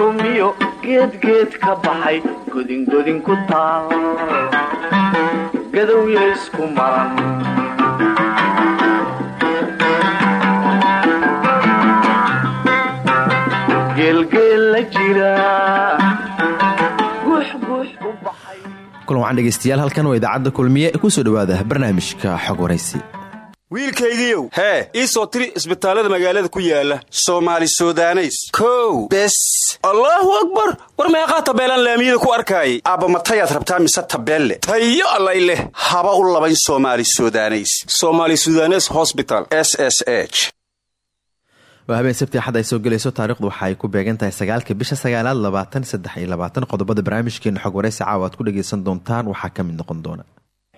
kala lumiyo geedgeed ka baxay godingodin ku taal. Gadowya isku maran. Kulan wacan dhegeystayaal halkan waa idaacadda kulmiye ku soo dhowaada barnaamijka xog waraysi wiilkaygiiow. Hee ii soo tiri isbitaallada magaalada ku yaalla soomaali sudaneys. Kow bes. Allaahu akbar! War meeqaa tabeelaan laamiyada ku arkaayay? Aabba matayaad rabtaa mise tabeelle? Tayo allay leh. Haba u labayn soomaali sudaneys. Somaali sudanes hosbital s s h. Waa habeen sabti axad ay soo gelayso taarikhdu waxa ay ku beegan tahay sagaalka bisha sagaalaad labaatan saddex iyo labaatan. Qodobada barnaamijkeena xog waraysi caawa aad ku dhageysan doontaan waxaa ka mid noqon doona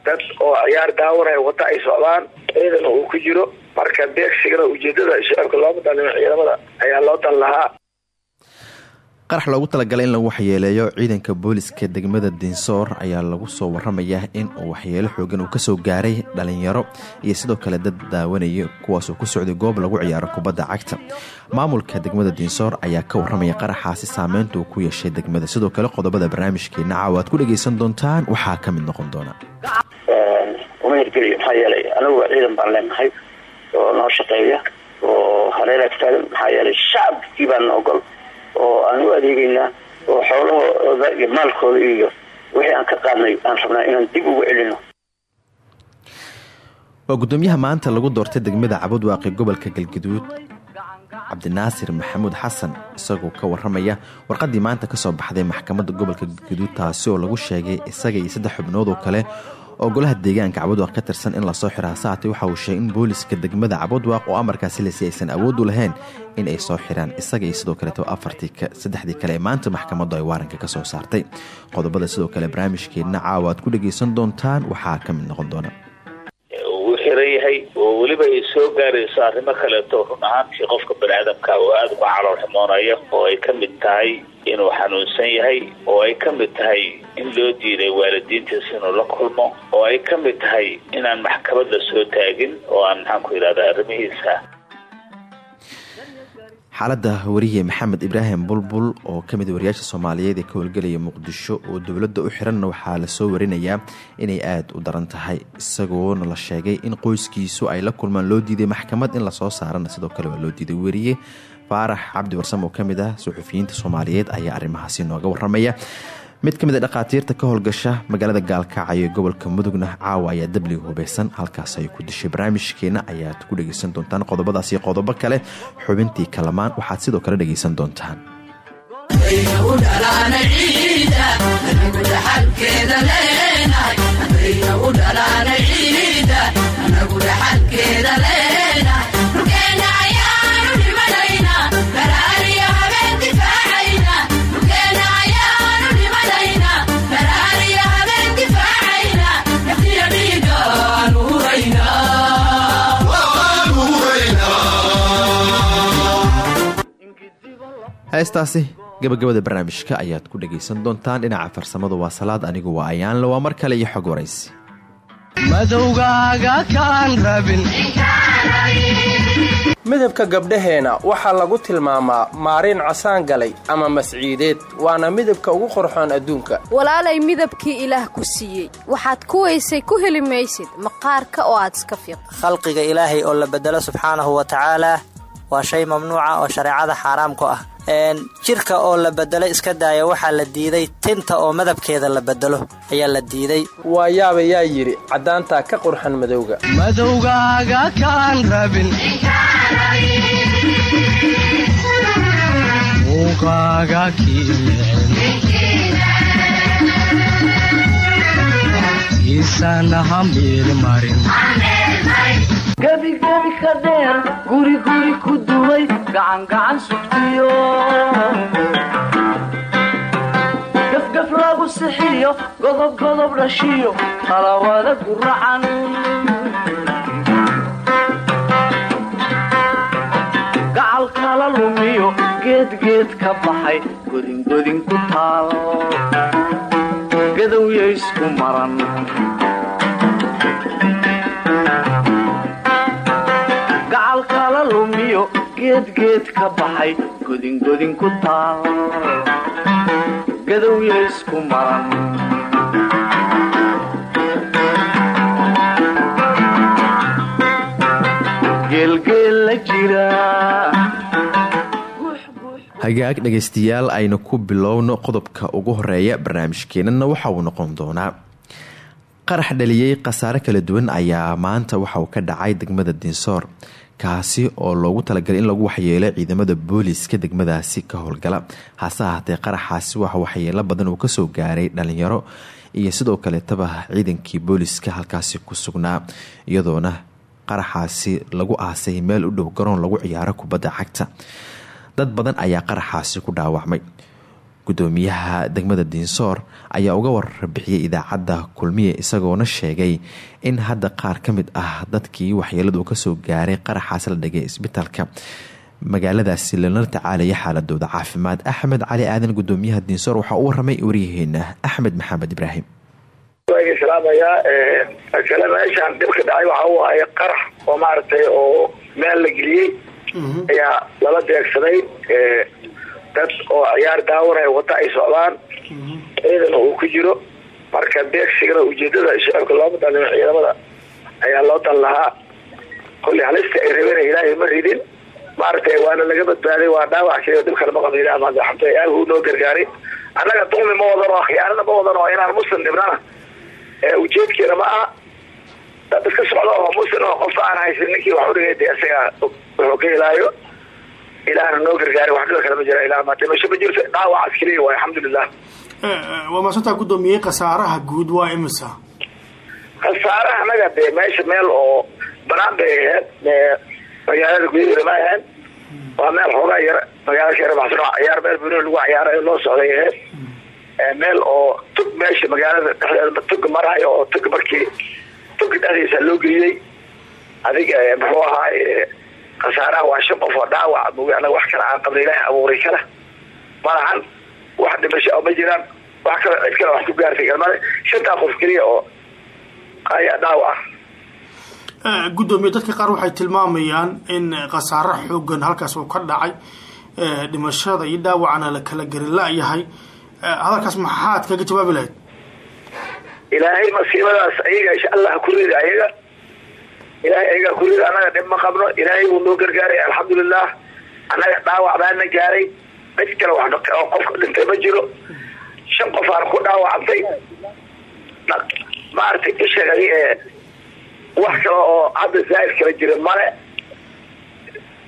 dad oo ciyaar daawanaya wada ay socdaan ciidan uu ku jiro. Marka beegsigana ujeedada shacabka looma dalimo ciidamada ayaa loo dan lahaa. Qarax loogu talagalay in lagu waxyeeleeyo ciidanka booliska degmada dinsoor ayaa lagu soo waramayaa in uu waxyeelo xoogan uu ka soo gaaray dhalinyaro iyo sidoo kale dad daawanaya kuwaasoo ku socday goob lagu ciyaaro kubadda cagta. Maamulka degmada dinsoor ayaa ka waramaya qaraxaasi saameynta uu ku yeeshay degmada. Sidoo kale qodobada barnaamijkeena caawa aad ku dhageysan doontaan waxaa ka mid noqon doona uma hirgeliyo maxaa yeelay anagu ciidan baan leenahay oo noo shaqeeya oo hareer agtaagan maxaa yeelay shacabkii baana ogol oo aan u adeegeynaa oo xoolahooda iyo maalkooda iyo wixii aan ka qaadnay aan rabnaa inaan dib ugu celino. Waa gudoomiyaha maanta lagu doortay degmada cabudwaaqi gobolka galgaduud cabdinaasir maxamuud xasan isagoo ka waramaya warqadii maanta ka soo baxday maxkamadda gobolka galgaduud taasi oo lagu sheegay isaga iyo saddex xubnood oo kale oo golaha deegaanka cabudwaaq ka tirsan in la soo xiro hasaatay waxa uu sheegay in booliska degmada cabudwaaq oo amarkaasi lasi aysan awood u lahayn in ay soo xiraan isaga iyo sidoo kaleeto afartiisaddexdii kale ee maanta maxkamaddu ay waaranka ka soo saartay. Qodobada sidoo kale barnaamijkeedna caawa ku dhageysan doontaan waxaa ka mid noqon doona xiran yahay oo weliba ay soo gaarayso arrimo kaleeto run ahaantii qofka baniaadamka oo aada uga calool ximoonaya oo ay ka mid tahay inuu xanuunsan yahay oo ay ka mid tahay in loo diiday waalidiintiis inuu la kulmo oo ay ka mid tahay inaan maxkamad la soo taagin oo aan maxaanku yidhahda arrimihiisa xaaladda wariye maxamed ibraahim bulbul oo ka mid wariyaasha soomaaliyeed ee ka howlgelaya muqdisho oo dowladda u xiranna waxaa la soo warinayaa inay aada u daran tahay isagoona la sheegay in qoyskiisu ay la kulmaan loo diiday maxkamad in la soo saarana. Sidoo kale loo diiday weriye faarax cabdi warsam oo ka mid ah suxufiyiinta soomaaliyeed ayaa arrimahaasi nooga waramaya mid ka mid a dhakhaatiirta ka howlgasha magaalada gaalkacyo ee gobolka mudugna caawa ayaa dabliga hubeysan halkaas ay ku dishay barnaamijkeena. Ayaad ku dhegeysan doontaan qodobadaas qodobo kale. Xubintii kalamaan waxaad sidoo kale dhegeysan doontaan heestaasi gabagabada barnaamijka ayaad ku dhagaysan doontaan dhinaca farsamada waa salaad anigu waa ayaanle waa mar kale iyo xog waraysi. Madowgaaga kaan rabin. Midabka gabdhaheenna waxaa lagu tilmaamaa maariin casaan galay ama masciideed. Waana midabka ugu qorxoon adduunka. Walaalay midabkii ilaah ku siiyey. Waxaad ku weysay ku heli maysid maqaarka oo aad iska fiiq khalqiga ilaahay oo la bedelo subxaanahu wa tacaalaa waa shay mamnuuca oo shareecada xaaraam ku ah jirka oo la bedelo iska daaya waxaa la diiday tinta oo madabkeeda la bedelo ayaa la diiday. Waa yaaba yaa yidhi caddaantaa ka qurxan madowga. Madowgaaga kaan rabin. Muuqaaga kiisan hamiilmarin gebigebi ka dheer guriguri ku dulay gacangacan sugtiyo. Gafgaf lagu sixiyo godobgodob dhashiyo talawada guracan gacalkala lumiyo geedgeed ka baxay godingodin ku taal. Gadowyaysku maran. Lumiyo geedgeed ka baxay godingodin ku taal. Gadowya isku maran. Hagaag dhegaystayaal aynu ku bilowno qodobka ugu horreeya barnaamijkeenana waxa uu noqon doonaa. Qarax dhaliyey khasaare kala duwan ayaa maanta waxa uu ka dhacay degmada dinsoor kaasi oo loogu talagalay in lagu waxyeelo ciidamada booliiska degmadaasi ka howlgala. Hase ahaatee qaraxaasi waxa waxyeelo badan uu ka soo gaaray dhalinyaro iyo sidoo kaleetaba ciidankii booliiska halkaasi ku sugnaa iyadoona qaraxaasi lagu aasay meel u dhow garoon lagu ciyaaro kubadda cagta. Dad badan ayaa qaraxaasi ku dhaawacmay gudoomiyaha degmada diinsoor ayaa uga warbixiyay idaacadda kulmiye isagoona sheegay in hadda qaar ka mid ah dadkii waxyeeladu ka soo gaaray qaraxaas la dhigay isbitaalka. Magaaladaasi lala tacaalaya xaaladooda caafimaad. Axmed cali aadan gudoomiyaha diinsoor waxaa u waramay waryaheena axmed maxamed ibraahim. Salaamayaa kale meeshaan dhibka dhacay waxa uu ahay qarax oo maaragtay oo meel la geliyey. Ayaa lala deegsaday dad oo ciyaar daawanaya wada ay socdaan. Ciidan uu ku jiro. Marka deegsigana ujeedada shacabka looma dalin ciidamada ayaa loo dan lahaa. Kolley halista ay rabeen ilaahay ma ridin. Maaragtay waana laga badbaaday waa dhaawac keliya dhib kale ma qaba ilaah aaguu noo gargaaray. Annaga dulmi ma wadano khiyaanana ma wadano inaan muslim dhibnana ujeedkeena ma aha. Dad iska socda oo muslim oo qofka aan haysan ninkii wax udhigay de isaga wuxuu ka helaayo ilaahna noo gargaaray wax dhiba kale ma jira. Ilaah ma dhimasho ma jirto. Dhaawacaas keliya waay alxamdulilah waa maasantaa gudoomiyey khasaaraha guud waa imisa khasaaraha anaga dee meesha meel oo banaan bay ahayd magaalada gudaheeda ma ahayn waa meel xoogaa yar magaalada ka yarabaxsan oo ciyaar meel buni lagu ciyaarayo loo socday ahayd. Meel oo tug meesha magaalada dhexdeeda tug marayo oo tug markii tugka dhexdiisa loo geliyey. Adiga muxuu ahaay khasaaraha waa shan qof oo dhaawac anaga wax kale aan qabna ilaahay abuuray kala malahan wax dhimasho ma jiraan wax kale cid kale wax ku gaartay kalmale shantaa qof keliya oo ayaa dhaawac ah. Gudoomiye dadka qaar waxay tilmaamayaan in khasaare xoogan halkaas uu ka dhacay. Dhimashada iyo dhaawacana la kala gari la-yahay hadalkaas maxaad kaga jawaabi lahayd? Ilaahay masiibadaas ayaga insha allah ku rida ayaga ilahay ayagaa ku rida annaga dhib ma qabno. Ilaahay wuu noo gargaaray. Alxamdulilah annaga dhaawac baana gaaray. Mid kale wax oo qofka dhintay ma jiro. Shan qof aan ku dhaawacantay maaragtay ee wax kale oo hadda zaa'id kala jira male.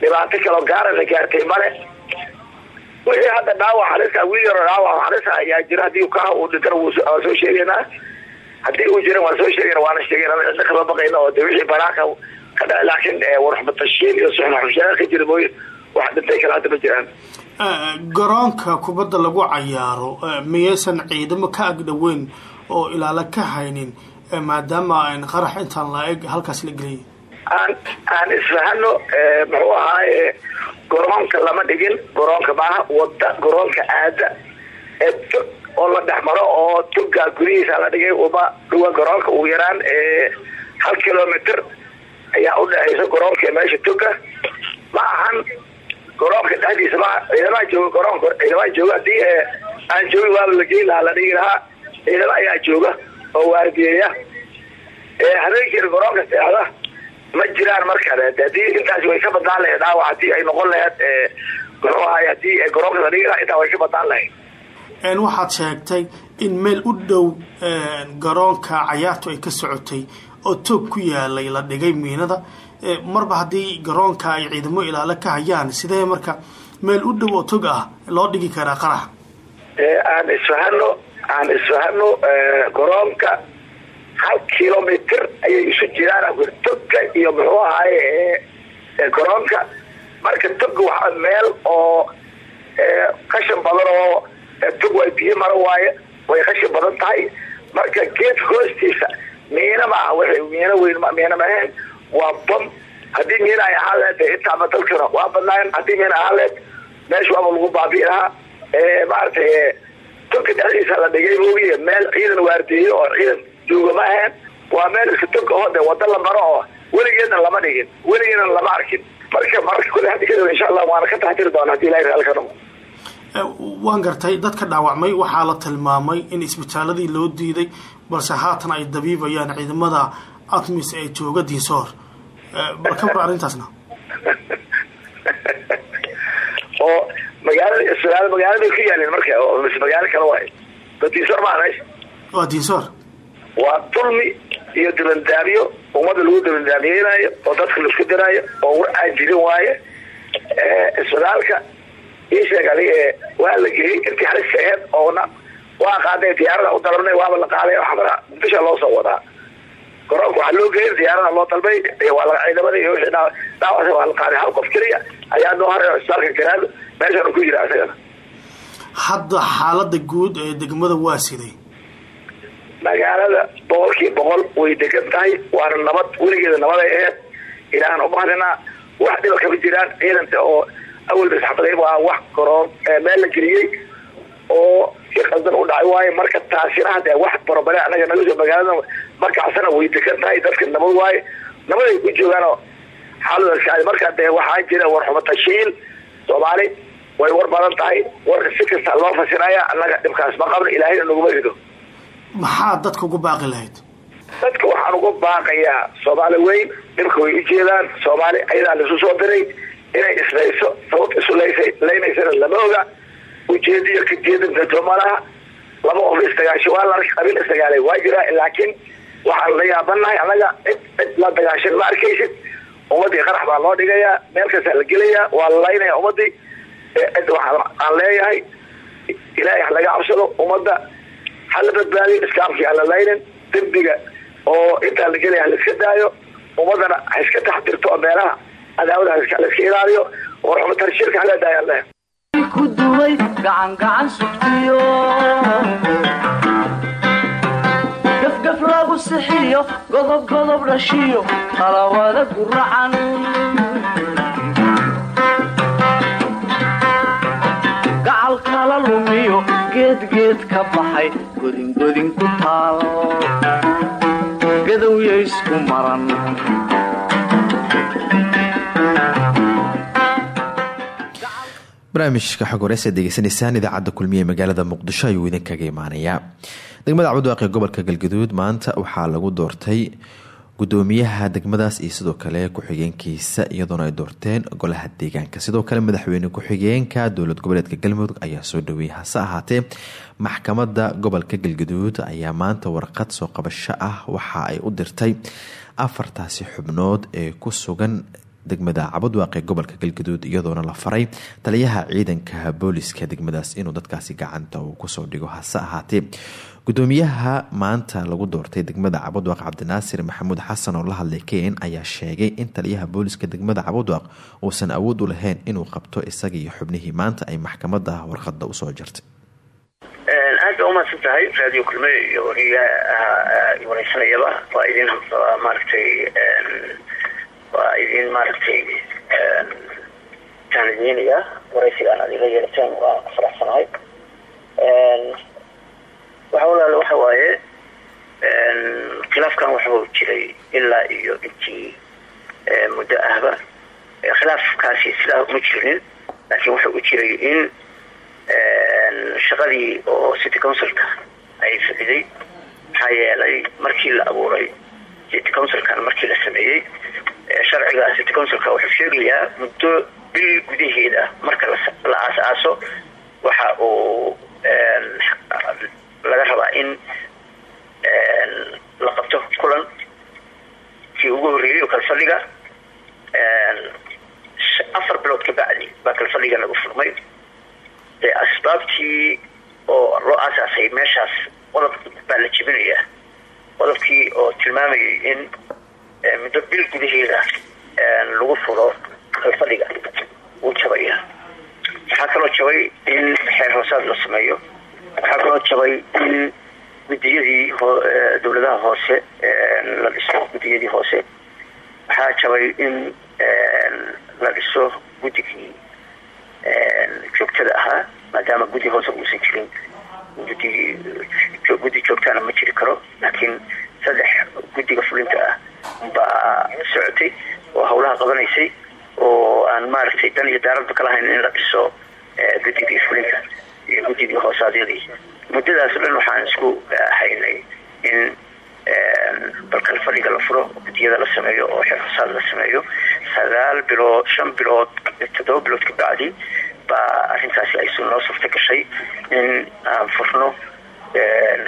Dhibaato kaleo gaarana gaartay male. Wixii hadda dhaawac halisa wiil yaroo dhaawac halisa ayaa jira. Haddii kaha uu dhintana soo sheegaynaa haddii uu jiran waan soo sheegayna waana sheegayna cidda kama baqayna oo de wixii banaanka ka dhaca laakiin warxmatashiin iyo suxnaxushaaa ka jira mooye. Wax dhintay kale hadda ma jiraan. Garoonka kubadda lagu cayaaro miyaysan ciidamo ka agdhoweyn oo ilaalo ka haynin maadaama qarax intaan la-eg halkaas la geliyay aan aan isfahano muxuu ahaaye garoonka lama dhigin garoonka maaha wada garoonka aada oo la dhex maro oo toga gudihiisa la dhigay uma dhuwa garoonka ugu yaraan hal kilomitr ayaa udhexaysa garoonka meesha toga ma ahan garoonka dhexdiisa ma ciidamaha jooga garoonka ciidamaha jooga haddii aan joogi waaba la geyn lahaa la dhigi lahaa ciidamo ayaa jooga oo waardiyeeya. Habeenkiina garoonka seexda ma jiraan markale haddii intaasi way ka badnaan lahayd dhaawac ay noqon lahayd muxuu ahaay haddii garoonka la dhigi lahaa way ka badnaan lahayd waxaad sheegtay in meel u dhow garoonka cayaartu ay ka socotay oo toog ku yaalay la dhigay miinada. Marba haddii garoonka ay ciidamo ilaalo ka hayaan sidee marka meel u dhow oo tog ah loo dhigi karaa qarax? Aan isfahano aan isfahano garoonka hal kilomitr ayay isu jiraan toga iyo muxuu ahaaye garoonka. Marka toga waa meel oo qashan badan oo tog waa biyo maro waaye way qashin badan tahay. Marka geedka hoostiisa miina ma aha w miino weyn miina mahayn waa bam haddii miina ay ahaan leed intaaba dalkana waa badnaayen haddii miina ahaan meesha waaba lagu baabi'i lahaa. Maaragtay tunka dhexdiisa la dhigay moogiye meel ciidan waardeeye oo ciidan jooga ma ahayn. Waa meel iska hode wada la maro oo weligeedna lama dhigin weligeedna lama arkin. Marka mararka kule haddi kadib insha allah waana ka taxtiri doona haddii ilahay raali ka noqo waan gartay dadka dhaawacmay waxaa la tilmaamay in isbitaaladii loo diiday balse haatan ay dabiibayaan ciidamada atmis ee jooga diinsoor bal ka war arrintaasna. Oo magaalada isbitaal magaalada ku yaalin marka oo mise magaalo kale waay. Da diinsoor maa meesha waa diinsoor waa dulmi iyo dabandaabyo ummadda lagu dabandaabiyeynayo oo dadka la isku diraayo oo war aan jirin waaye isbitaalka ii sheeg adig waa la geliyey halista aheyd oona waa qaaday diyaarada u dalabnay waaba la qaaday xamara bisha loo soo wadaa. Garoonka waxaa loo geeyay diyaarada loo dalbay waa ciidamada iyo wixii dhaawac waa la qaaday. Hal qof keliya ayaa noo haray isbitaalka garaado meeshaan ku jira isagana hadda xaalada guud ee degmada waa siday. Magaalada boqolkiiba boqol way degan tahay waana nabad weligeeda nabaday aheyd ilaahan umahadinaa wax dhiba kama jiraan ciidanta oo awalba saxbaday waa wax garoon meel la geliyey oo si qaldan u dhacay waaye marka taasina hadee wax barobare anaga naga soo magaalada markaasna way degan tahay dadka nabad waaye nabaday ku joogaanoo xaalada marka dee waxaa jira warxumo tashiil soomaali way war badan tahay warka si kasta loo fasiraya annaga dhibkaas ma qabno ilaahayna naguma rido maxaa dadka ugu baaqi lahayd dadka waxaan uga baaqayaa soomaali weyn dhibka way ujeedaan soomaali ayadaa laisu soo diray inay islayso sababta isu laysay laynaysana lama oga ujeediyo kajeedinkato malaha laba qof isdagaasho waa la qabiil isdagaalay waa jiraa laakiin waxaan la yaabanahay annaga cid cid la dagaashan ma arkaysid? Ummadii qarax baa loo dhigayaa meel kastaa la gelayaa waa la laynaya ummadii. Cid waxaan leeyahay ilaahay ha laga cabsado ummadda. Hala badbaadiyo islaamkii hala laynin. Oo intaa la gelaya hala iska daayo. Ummadana ha iska taxdirto meelaha cadaawada hala iska ilaaliyo oo daayaan leh. Ku duway gacan gacan sugtiyo. Gafgaf lagu sixiyo godob godob dhashiyo qalawada guracan gacal kala lumiyo geedgeed ka baxay godingodin ku taal. Gadowya isku maran barnaamijka xog horeys aad degeysanaysaan kulmiye magaalada muqdisho ayuu idinkaga imaanayaa degmada cabudwaaqi gobolka galgaduud maanta waxaa lagu doortay gudoomiyaha degmadaas iyo sidoo kale ku-xigeenkiisa iyadoona ay doorteen golaha deegaanka. Sidoo kale madaxweyne ku-xigeenka dowlad goboleedka galmudug ayaa soo dhaweeyay hase ahaatee maxkamada gobolka galgaduud ayaa maanta warqad soo qabasho ah waxa ay u dirtay afartaasi xubnood ee ku sugan degmada cabudwaaq ee gobolka galgaduud iyadoona la faray. Taliyaha ciidanka booliska degmadaas inuu dadkaasi gacanta uu ku soo dhigo hase ahaatee. Gudoomiyaha maanta lagu doortay degmada cabudwaaq cabdinaasir maxamuud xasan oo la hadlay ken ayaa sheegay in taliyaha booliska degmada cabudwaaq uusan awood u lahayn inuu qabto isaga iyo xubnihii maanta ay maxkamada warqada u soo jartay. Aad ba umahadsan tahay. Raadiyo kulme iyo wariyaha wareysanayaba waa idin maaragtay waa idin maaragtay taanideynayaa waraysigaan aad ila yeelateen waa ku faraxsanahay waxa walaale waxa waaye khilaafkan wuxuu jiray ilaa iyo intii muddo ahba. Khilaafkaasi sidaa uma jirinin laakiin wuxuu u jiray in shaqadii oo city councilka ay fadiday maxaa yeelay markii la abuuray city councilkan markii la sameeyey sharciga city councilka wuxuu sheegayaa muddo bil gudaheeda marka la aas-aaso waxa uu laga rabaa in la qabto kulan kii ugu horreeyey oo kalfadhiga afar bilood ka bacdi baa kalfadhiga lagu furmay. Asbaabtii oo loo aasaasay meeshaas qodob baa la jebinayaa. Qodobkii oo tilmaamayay in muddo bil gudaheeda lagu furo kalfadhiga wuu jabaya waxaa kaloo jabay in xeer hoosaad la sameeyo waxaa kaloo jabay in guddiyadii dowladaha hoose la dhiso guddiyadii hoose waxaa jabay in la dhiso guddigii joogtada ahaa maadaama guddi hoose uusan jirin gudi guddi joogtaana ma jiri karo laakiin saddex guddiga fulinta ah baa socotay oo hawlaha qabanaysay oo aan maaragtay dan iyo daaradba kalahayn in la dhiso guddigii fulinta iyo guddigii hoosaadyadii muddadaas o dhan waxaan isku haynay in balkan fadhiga la furo guddiyada la sameeyo oo xirfasaad la sameeyo. Sagaal bilood shan bilood toddoba bilood ka bacdi baa arrintaasi ay noo surta gashay in aan furno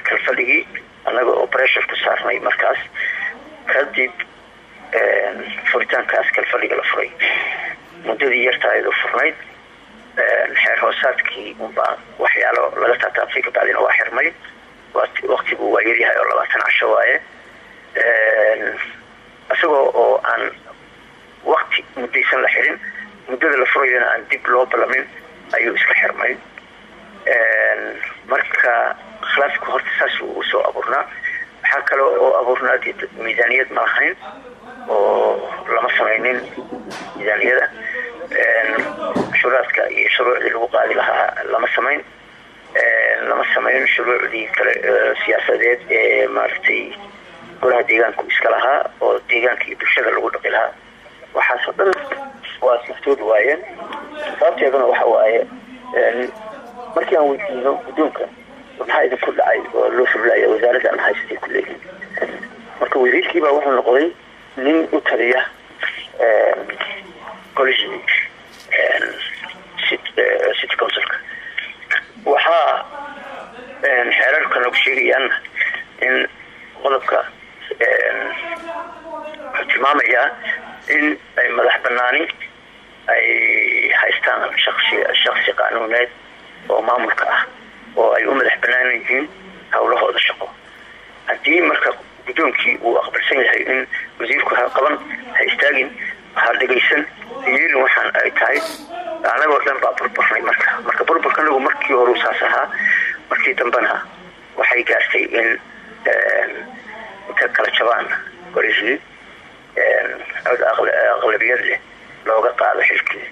kalfadhigii annaga oo pressure ku saarnay markaas. Kadib furitaankaas kalfadhiga la furay. Muddadii yartaayadu furnayd. Xeer hoosaadkii unbaa waxyaalo laga taataabtay kabacdina waa xirmay. Waktigu waa yaryahay oo labaatan casho waaye. Isagoo oo aan wakti muddaysan la xirin muddada la furayona aan dib loo ballamin ayuu iska xirmay. Marka khilaafku horta saas uu soo abuurnaa. Waxaa kale oo abuurnaa miisaaniyad ma lahayn oo lama samaynin miisaaniyada shuraadka iyo shuruucdii lagu qaadi lahaa lama samayn. Lama samayn shuruucdii kale siyaasadeed ee maaragtay golaha deegaanku iska lahaa oo deegaanka iyo bulshada lagu dhaqi lahaa. Waxaasoo dhan waa siftood waayeen. Sababteeduna waxa waaye markii aan weydiino guddoonka maxaa idinku dhacay oo loo furlaya wasaaradda aan haysatay ku leeyihiin marka wasiirkiibaa wuxuu noqday nin u taliya golihii city councilka. Waxaa xeerarka nagu sheegayaan in qodobka wuxuu tilmaamayaa in ay madax banaani ay haystaan shaksi qaanuuneed oo maamulka ah oo ay u madax banaan yihiin hawlahooda shaqo. Haddii marka guddoonkii uu aqbalsan yahay in wasiirku ha qaban ha istaagin ha dhegaysan yeelin waxaan ay tahay anagoo dhan baa burburnay marka. Marka burburka anagu markii horeu saas ahaa markii dambena waxay gaartay in inta kala jabaan cod aqlabiyad leh looga qaado xilkii.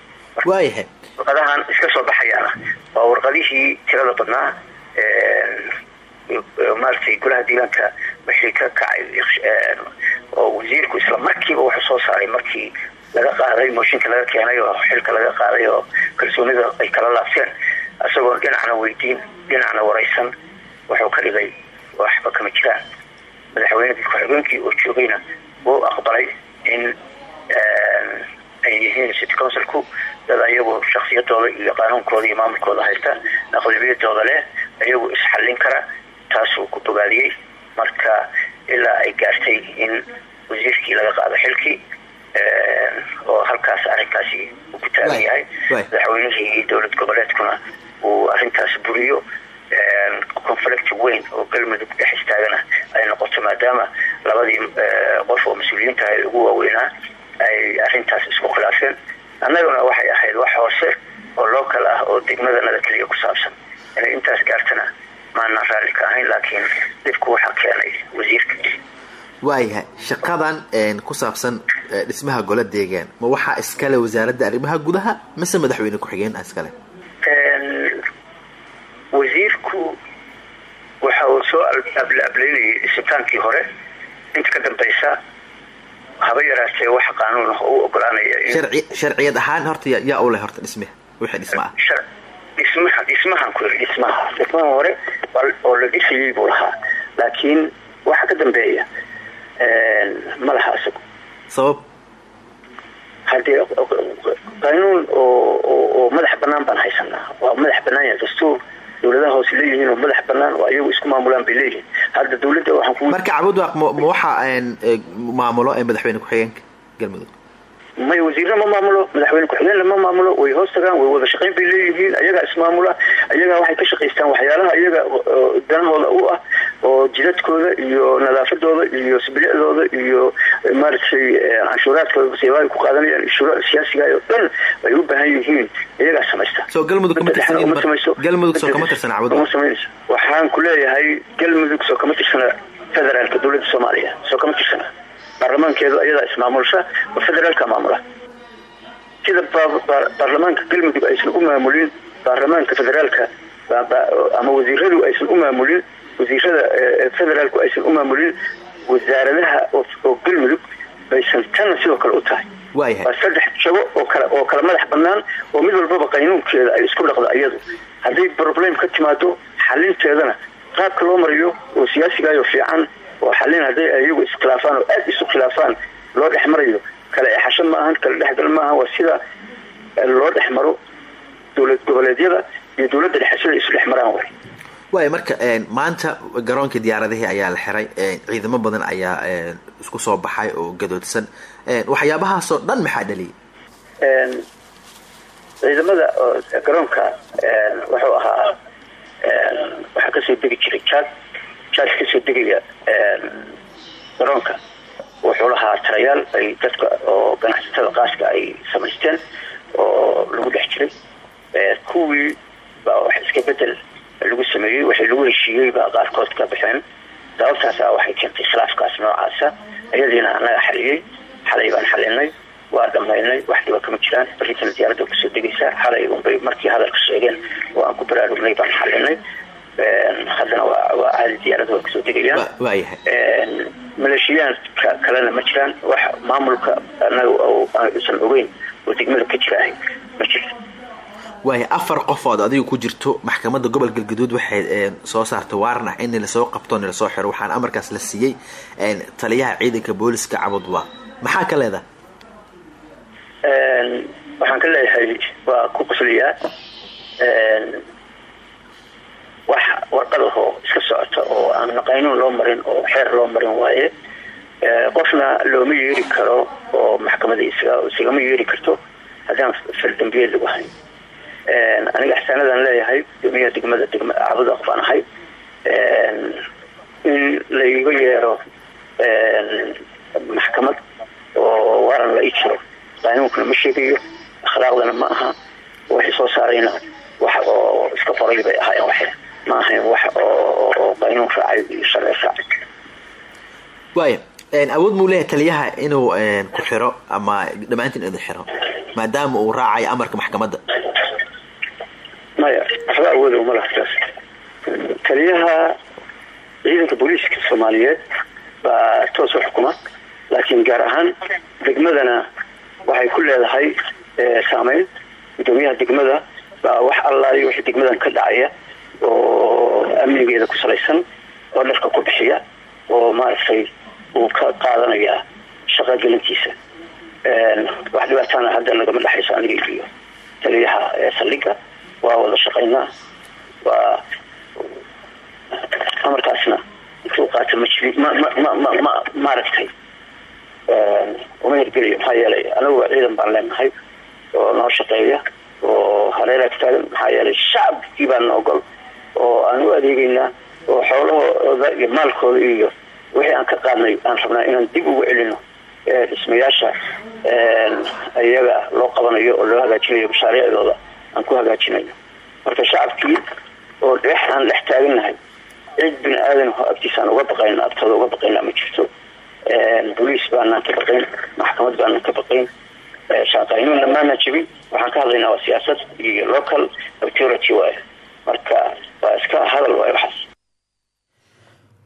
Waayahay warqadahan iska soo baxayaana. Waa warqadihii tirada badnaa maaragtay golaha deegaanka wixii ka kacay oo wasiirku isla markiiba wuxuu soo saaray markii laga qaaday mooshinka laga keenay oo xilka laga qaaday oo kalsoonida ay kala laabteen. Isagoon dhinacna weydiin dhinacna waraysan wuxuu ka dhigay waxba kama jiraan. Madaxweynedii ku-xigeenkii oo joogayna wuu aqbalay in ay yihiin city councilku dad ayagu shaksiyadooda iyo qaanuunkooda iyo maamulkooda haysta aqlabiyadooda leh ayagu isxallin kara taasuu ku bogaadiyey marka ilaa ay gaartay in wasiirkii laga qaado xilkii oo halkaas arrinkaasi uu ku taagan yahay madaxweynihii dowlad goboleedkuna uu arrintaas buriyo conflict weyn oo galmudug dhex istaagana ay noqoto maadaama labadii qof oo mas'uuliyiinta ay ugu waaweynaa ay arrintaas isku khilaafeen. Annaguna waxay ahayd wax hoose oo local ah oo degmadanada keliya ku saabsan. Inay intaas gaartana maanaan raalli ka ahayn laakiin dhibku waxaa keenay wasiirka waayahay shaqadan ku saabsan dhismaha gola deegaan ma waxaa iskale wasaaradda arrimaha gudaha mise madaxweyne ku-xigeen iskale wasiirku waxa uu soo ablaableynayay dhisitaankii hore inta ka dambaysa haba yaraatee wax qaanuun ah oo u ogolaanaya sharciyad ahaan horta yaa u leh horta dhismaha wixii dhisma ah dhismaha dhismahan ku yiri dhismaha dhismaha hore oo la dhisayay buu lahaa. Laakiin waxa ka dambeeya ma laha isagu sabab? Haddee qaanuun oo madax banaan baan haysanaa. Waa madax banaan yahay dastuur dowladaha hoose leeyihiin oo madax banaan oo ayagu isku maamulaan bay leeyihiin. Hadda dowladda waxaan ku marka cabudwaaq ma waxa maamulo ee madaxweyne ku-xigeenka galmudug may wasiirna ma maamulo madaxweyne ku-xigeenna ma maamulo way hoos tagaan way wada shaqayn bay leeyihiin ayagaa ismaamula ayagaa waxay ka shaqaystaan waxyaalaha iyaga danahooda u ah oo jidadkooda iyo nadaafadooda iyo sbilicdooda iyo maaragtay canshuuraadkooda masiiba ay ku qaadanayaan shuruuc siyaasiga oo dhan ay u baahan yihiin iyagaa samaysta. Waxaan ku leeyahay galmudug soo kama tirsana federaalka dowladda soomaaliya soo kama tirsana baarlamaankeedu ayadaa ismaamusha oo federaalka maamula sida baarlamaanka galmudug aysan u maamulin baarlamaanka federaalka ama wasiiradu aysan u maamulin wasiirada federaalku aysan u maamulin wasaaradaha oo galmudug baysan tanna sidoo kale u tahay waa saddex jago oo kale oo kala madax banaan oo mid walbaba qaynuunkeeda ay isku dhaqdo iyadu hadday problem ka timaado xalinteedana qaabka loo mariyo oo siyaasigayo fiican oo xalin hadday iyagu iskhilaafaan oo aada isu khilaafaan loo dhex marayo. Kala exasho maahan kala dhexgal maahan waa sida loo dhex maro dowlad goboleedyada iyo dowladda dhexe sida isu dhex maraan way waay marka maanta garoonkii diyaaradihii ayaa la xiray ciidamo badan ayaa isku soo baxay oo gadoodsan. Waxyaabahaasoo dhan maxaa dhaliyay? Ciidamada garoonka wuxuu ahaa waxaa ka soo degi jiray jaad jaad ka soo degaya garoonka wuxuu lahaa tarayaal ay dadka oo ganacsatada qaaska ay samaysteen oo lagu dhex jiray. Kuwii baa wax iska bedel lagu sameeyey waxay lagu heshiiyey baa qaarkood ka baxeen sababtaasa waxay keentay khilaafkaas noocaasa iyadiina anaga xaliyey xalay baan xalinay waa dhamaynay wax dhiba kama jiraan. Barintana diyaaradda ku soo degaysaa xalay unbay markii hadalka sheegeen oo aan ku baraarugnay baan xalinay haddana waa caadi diyaarada waa ka soo degayaan maleeshiyaanka kalena ma jiraan. Wax maamulka anaga usan ogeyn oo degmada ka jiraahay ma jirto waaya afar qofood adiga ku jirto maxkamadda gobol galgaduud waxay soo saartay waaran ah in la soo qabto la soo xiro. Waxaana amarkaas la siiyey taliyaha ciidanka booliska cabudwa maxaa ka leedahay? Waxaan ka leeyahay waa ku qusliyaa wax warqadahoo iska socota oo aan qaynuun loo marin oo xeer loo marin waaye qofna looma yeeri karo oo maxkamada isagama yeeri karto haddaan faldambiyeed lagu hayn. Aniga xasaanadaan leeyahay guddoomiyaha degmada degma cabuda baan ahay in layga yeero maxkamad oo waaran la ii jiro. Qaynuunkana ma sheegayo akhlaaqdana ma aha waxay soo saarayna wax oo iska qoray bay ahaayeen wax ma ahayn wax oo qaynuun raacay iyo sharci raacay. Waaya awood muu leeyahay taliyaha inuu ku xiro ama dhammaantiin idin xiro maadaama uu raacayo amarka maxkamadda? Maya waxba awooda uma laha taas. Taliyaha ciidanka booliiska soomaaliyeed baa toos u xukuma laakiin gaar ahaan degmadana waxay ku leedahay saameyn. Guddoomiyaha degmada baa wax allaayo wixii degmadan ka dhacaya oo amnigeeda ku salaysan oo dharka ku bixiya oo maaragtay uu ka qaadanayaa shaqa gelintiisa. Wax dhibaatana hadda nagama dhexayso aniga iyo taliyaha saldhiga waa wada shaqaynaa waa amarkaasna intuu qaata ma jiri ma ma ma ma ma maaragtay uma hirgeliyo maxaa yeelay anagu ciidan baan leenahay oo noo shaqeeya oo hareeraad taagan. Maxaa yeelay shacabkii baan ogol oo aan u adeegeynaa oo xoolahooda iyo maalkooda iyo wixii aan ka qaadnay aan rabnaa inaan dib ugu celino dhismayaasha iyaga loo qabanayo oo loo hagaajinayo mashaariicdooda aan ku hagaajinayo. Marka shacabkii oo dhex aan dhex taagannahay cid bini aadan oo agtiisa aan uga baqayn agtooda uga baqayna ma jirto boliis baanaan ka baqayn maxkamad baanaan ka baqayn shaqaynuun dhammaanaan jebin waxaan ka hadlaynaa waa siyaasad iyo local authority waaye marka waa iska hadal waaye waxaas.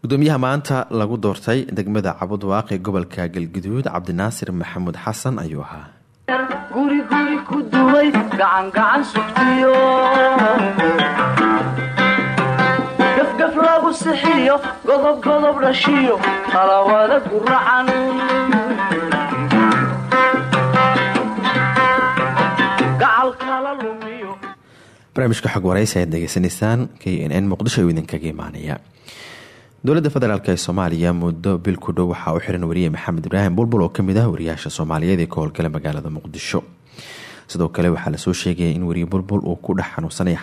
Gudoomiyaha maanta lagu doortay degmada cabudwaaq ee gobolka galguduud cabdinaasir maxamuud xasan ayuu ahaa. Guri guri ku duway gacan gacan sugtiyo. Gafgaf lagu sixiyo godob godob dhashiyo talawada guracan barnaamijka xog waraysi ayaad degeysanaysaan k muqdisho ayuu idinkaga imaanaya. Dowladda federaalk ee soomaaliya muddo bil ku dhow waxaa u xiran wariye maxamed ibraahim bulbul oo ka mid ah wariyaasha soomaaliyeed ee ka howlgala magaalada muqdisho. Sidoo kale waxaa la soo sheegaya in weriye bulbul uu ku dhex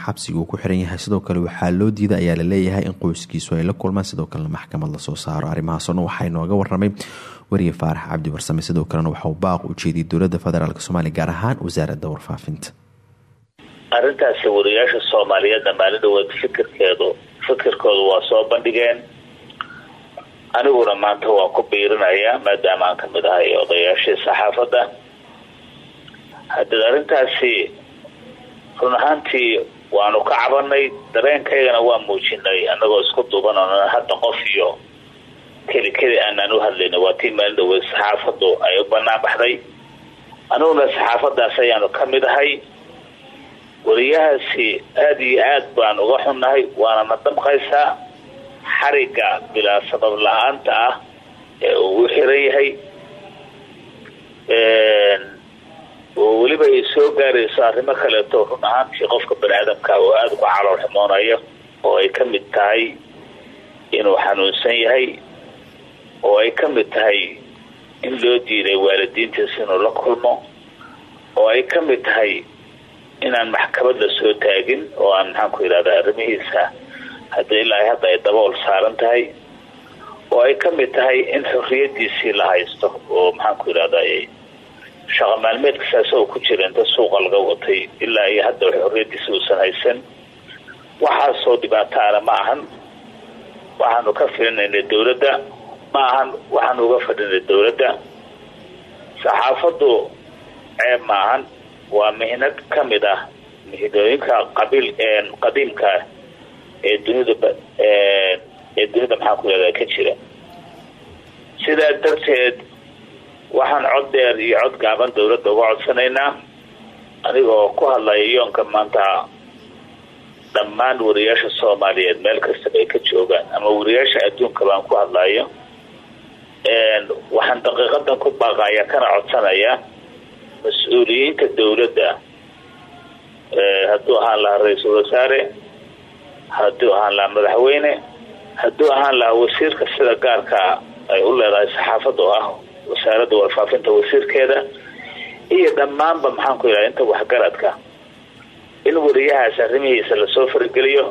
xabsiga uu ku xiran yahay. Sidoo kale waxaa loo diiday ayaa la leeyahay in qoyskiisu ay la kulmaan. Sidoo kalena maxkamad la soo saaro arrimahaasoo dhan waxaa inooga waramay weriye faarax cabdi warsame. Sidoo kalena waxauu baaq u jeediyay dowladda federaalk soomaaliya gaar ahaan wasaaradda warfaafinta arrintaasi wariyaasha soomaaliyeedna maalin dhaweed fikirkeedu fikirkoodu waa soo bandhigeen. Aniguna maanta waan ku biirinayaa maadaama aan ka mid ahay odayaashii saxaafadda. Haddii arrintaasi run ahaantii waanu ka cabanay dareenkaygana waa muujinay annagoo isku duuban hadda qof iyo keli keli aanaan u hadlayna waa tii maalin dhaweed saxaafaddu ay u banaan baxday aniguna saxaafadaas ayaanu ka mid ahay wariyahaasi aada iyo aad baan uga xunnahay waana na damqaysaa xariga bilaa sabab la'aanta ah ee uu u xiran yahay. Oo weliba ay soo gaarayso arrimo kaleeto run ahaantii qofka bani aadamka oo aada uga calool ximoonayo oo ay ka mid tahay inuu xanuunsan yahay oo ay ka mid tahay in loo diiday waalidiintiisa inuu la kulmo oo ay ka mid tahay inaan maxkamad la soo taagin oo aan maxaanku yidhahdaa arrimihiisa hadda ilaa hadda ay dabool saaran tahay oo ay ka mid tahay in xorriyadiisii la haysto oo maxaanku yidhahdaa shaqa maalmeedka saas oo ku jira inta suuqa laga watay ilaa iyo hadda xorriyadiisi uusan haysan waxaasoo dhibaataana ma ahan. Waxaanu ka filinayna dawladda ma ahan waxaanu uga fadhinay dawladda saxaafaddu ceeb ma ahan waa mihnad ka mid ah mihnooyinka qabiil qadiimka ee dunida ee dunida maxaan ku yahdaa ka jira. Sidaa darteed waxaan cod dheer iyo cod gaaban dawladda uga codsanaynaa anigoo ku hadlaya yoonka maanta dhammaan wariyaasha soomaaliyeed meel kastaba ay ka joogaan ama wariyaasha adduunka baan ku hadlayo. Waxaan daqiiqadan ku baaqaya kana codsanaya mas'uuliyiinta dawladda hadduu ahaan lahaa ra'iisul wasaare hadduu ahaan lahaa madaxweyne hadduu ahaan lahaa wasiirka sida gaarka ay u leedahay saxaafadda ah wasaaradda warfaafinta wasiirkeeda iyo dhammaanba maxaan ku yidhaha inta waxgaradka in wariyahaas arrimihiisa la soo fargeliyo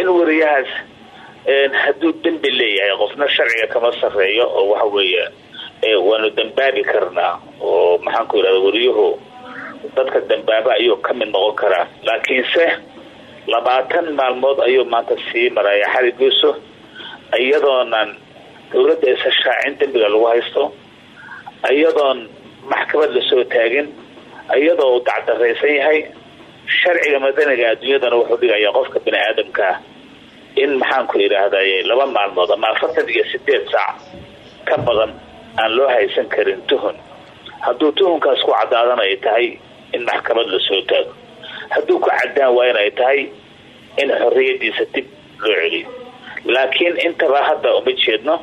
in wariyahaas hadduu dembi leeyahay qofna sharciga kama sarreeyo oo waxa weeye waanu dambaabi karnaa oo maxaan ku yidhahda wariyuhu dadka dambaaba ayuu ka mid noqon karaa. Laakiinse labaatan maalmood ayuu maanta sii maraya xarigiisu iyadoonan dawladda isa shaacin dembiga lagu haysto iyadoon maxkamad la soo taagin iyadoo uu dacdaraysan yahay. Sharciga madaniga adduunyadana wuxuu dhigayaa qofka bini aadamkaa in maxaan ku laba maalmood ama afartan iyo sideed saac ka badan aan loo haysan karin tuhun. Hadduu tuhunkaas ku cadaadan ay tahay in maxkamad la soo taago hadduu ku cadaan waayan ay tahay in xorriyadiisa dib loo celiyo. Laakiin intaba hadda uma jeedno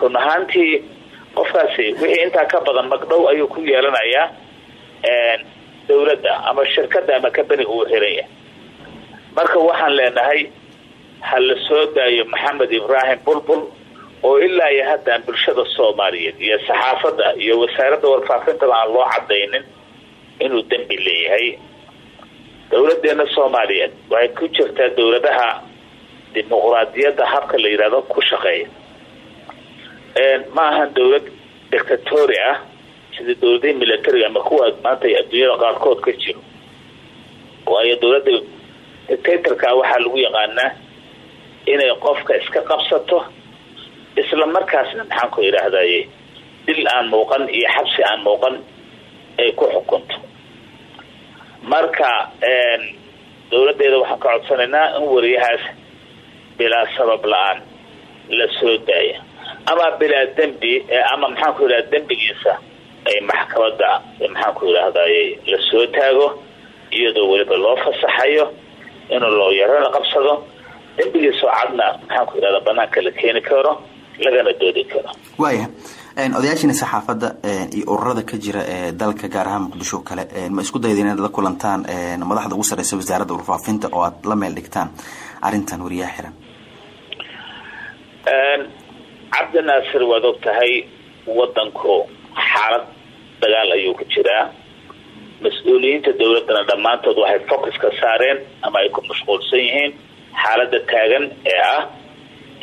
run ahaantii qofkaasi wixii intaa ka badan magdhow ayuu ku yeelanayaa dawladda ama shirkadda ama kabaniga uu xiran yahay. Marka waxaan leenahay ha la soo daayo maxamed ibraahim bulbul oo ilaa iyo haddaan bulshada soomaaliyeed iyo saxaafadda iyo wasaaradda warfaafintaba aan loo cadaynin inuu dembi leeyahay. Dawladeena soomaaliyeed waxay ku jirtaa dawladaha dimuqraadiyadda habka la yidhahdo ku shaqeeya. Ma ahan dawlad dictatori ah sida dawladihii militariga ama kuwa maanta adduunyada qaarkood ka jiro. Waayo dawladda dictatorka waxaa lagu yaqaanaa inay qofka iska qabsato isla markaasna maxaan ku idhaahdaye dil aan muuqan iyo xabsi aan muuqan ay ku xukunto. Marka dawladdeeda waxaan ka codsanaynaa in wariyahaas bilaa sabab la'aan la soo daaya. Ama bilaa dembi ama maxaan ku yidhahda dembigiisa ay maxkamadda maxaan ku yidhaahdaye la soo taago iyadoo weliba loo fasaxayo inuu looyaro la qabsado. Dembigiisoo cadna maxaan ku yidhahda banaanka la keeni karo lagana doodi karo. Waaya odayaashiina saxaafadda iyo ururada ka jira ee dalka gaar ahaan muqdisho kale ma isku dayda inaad la kulantaan madaxda ugu sarreysa wasaaradda warfaafinta oo aad la meel dhigtaan? Arrintan wariyaha xiran. Cabdi naasir waad og tahay wadanku xaalad dagaal ayuu ku jiraa. Mas'uuliyiinta dowladdana dhammaantood waxay focus ka saareen ama ay ku mashquulsan yihiin xaaladda taagan ee ah